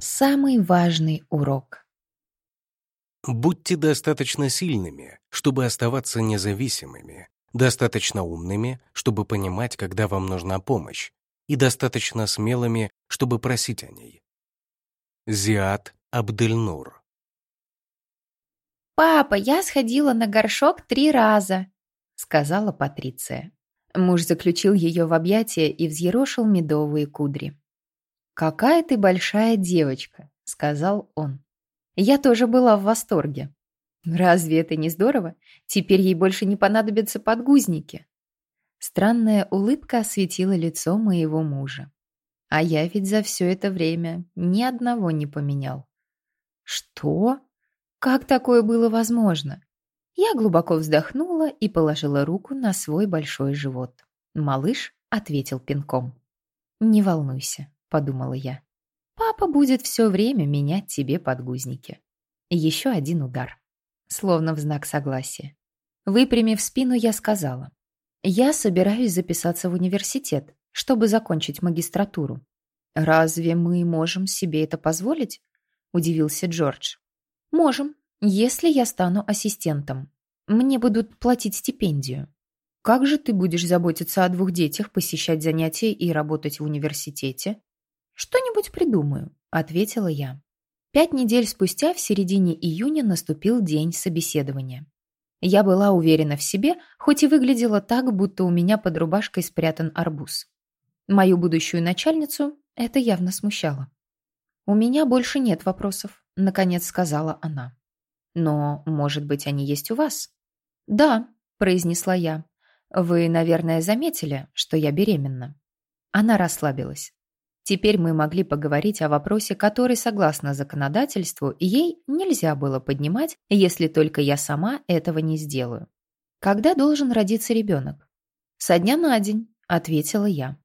Самый важный урок. Будьте достаточно сильными, чтобы оставаться независимыми, достаточно умными, чтобы понимать, когда вам нужна помощь, и достаточно смелыми, чтобы просить о ней. Зиад Абдельнур «Папа, я сходила на горшок три раза», — сказала Патриция. Муж заключил ее в объятия и взъерошил медовые кудри. «Какая ты большая девочка», — сказал он. Я тоже была в восторге. Разве это не здорово? Теперь ей больше не понадобятся подгузники. Странная улыбка осветила лицо моего мужа. А я ведь за все это время ни одного не поменял. Что? Как такое было возможно? Я глубоко вздохнула и положила руку на свой большой живот. Малыш ответил пинком. «Не волнуйся, — подумала я. «Папа будет все время менять тебе подгузники». Еще один удар. Словно в знак согласия. Выпрямив спину, я сказала. «Я собираюсь записаться в университет, чтобы закончить магистратуру». «Разве мы можем себе это позволить?» – удивился Джордж. «Можем, если я стану ассистентом. Мне будут платить стипендию». «Как же ты будешь заботиться о двух детях, посещать занятия и работать в университете?» «Что-нибудь придумаю», — ответила я. Пять недель спустя, в середине июня, наступил день собеседования. Я была уверена в себе, хоть и выглядела так, будто у меня под рубашкой спрятан арбуз. Мою будущую начальницу это явно смущало. «У меня больше нет вопросов», — наконец сказала она. «Но, может быть, они есть у вас?» «Да», — произнесла я. «Вы, наверное, заметили, что я беременна». Она расслабилась. Теперь мы могли поговорить о вопросе, который, согласно законодательству, ей нельзя было поднимать, если только я сама этого не сделаю. Когда должен родиться ребенок? Со дня на день, ответила я.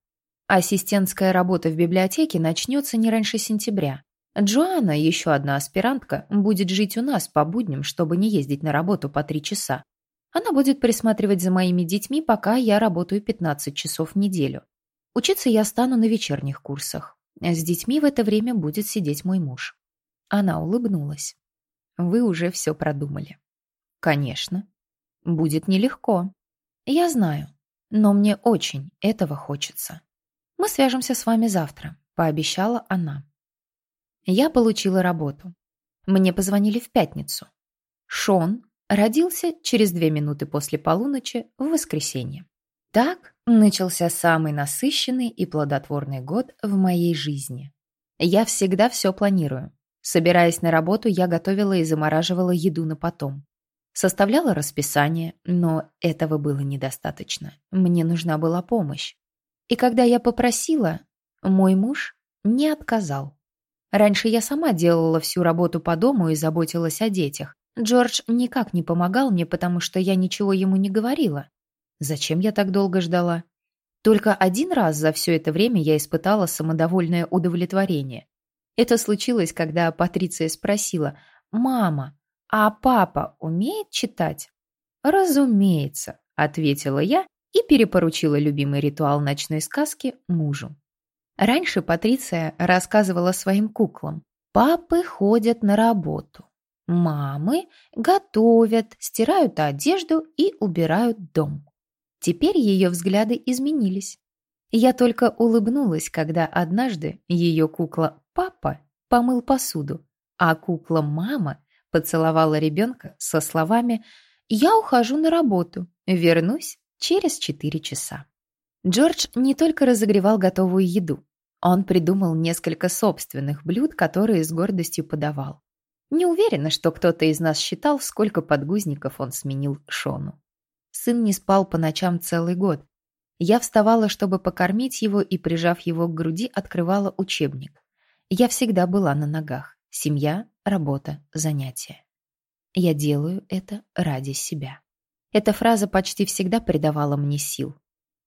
Ассистентская работа в библиотеке начнется не раньше сентября. Джоанна, еще одна аспирантка, будет жить у нас по будням, чтобы не ездить на работу по три часа. Она будет присматривать за моими детьми, пока я работаю 15 часов в неделю. Учиться я стану на вечерних курсах. С детьми в это время будет сидеть мой муж. Она улыбнулась. Вы уже все продумали. Конечно. Будет нелегко. Я знаю. Но мне очень этого хочется. Мы свяжемся с вами завтра, пообещала она. Я получила работу. Мне позвонили в пятницу. Шон родился через две минуты после полуночи в воскресенье. Так начался самый насыщенный и плодотворный год в моей жизни. Я всегда все планирую. Собираясь на работу, я готовила и замораживала еду на потом. Составляла расписание, но этого было недостаточно. Мне нужна была помощь. И когда я попросила, мой муж не отказал. Раньше я сама делала всю работу по дому и заботилась о детях. Джордж никак не помогал мне, потому что я ничего ему не говорила. Зачем я так долго ждала? Только один раз за все это время я испытала самодовольное удовлетворение. Это случилось, когда Патриция спросила, «Мама, а папа умеет читать?» «Разумеется», — ответила я и перепоручила любимый ритуал ночной сказки мужу. Раньше Патриция рассказывала своим куклам, «Папы ходят на работу, мамы готовят, стирают одежду и убирают дом». Теперь ее взгляды изменились. Я только улыбнулась, когда однажды ее кукла «папа» помыл посуду, а кукла «мама» поцеловала ребенка со словами «Я ухожу на работу, вернусь через четыре часа». Джордж не только разогревал готовую еду, он придумал несколько собственных блюд, которые с гордостью подавал. Не уверена, что кто-то из нас считал, сколько подгузников он сменил Шону. Сын не спал по ночам целый год. Я вставала, чтобы покормить его, и, прижав его к груди, открывала учебник. Я всегда была на ногах. Семья, работа, занятия. Я делаю это ради себя. Эта фраза почти всегда придавала мне сил.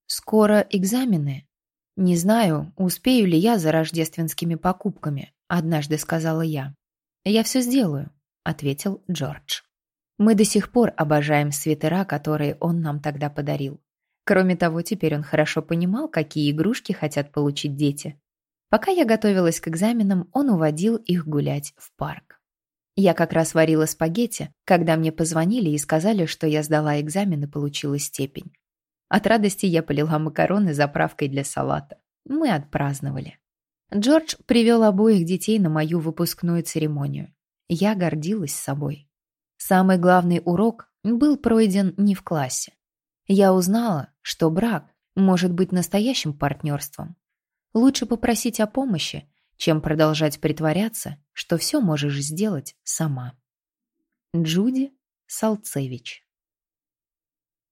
«Скоро экзамены?» «Не знаю, успею ли я за рождественскими покупками», — однажды сказала я. «Я все сделаю», — ответил Джордж. Мы до сих пор обожаем свитера, которые он нам тогда подарил. Кроме того, теперь он хорошо понимал, какие игрушки хотят получить дети. Пока я готовилась к экзаменам, он уводил их гулять в парк. Я как раз варила спагетти, когда мне позвонили и сказали, что я сдала экзамен и получила степень. От радости я полила макароны заправкой для салата. Мы отпраздновали. Джордж привел обоих детей на мою выпускную церемонию. Я гордилась собой. Самый главный урок был пройден не в классе. Я узнала, что брак может быть настоящим партнерством. Лучше попросить о помощи, чем продолжать притворяться, что все можешь сделать сама. Джуди Салцевич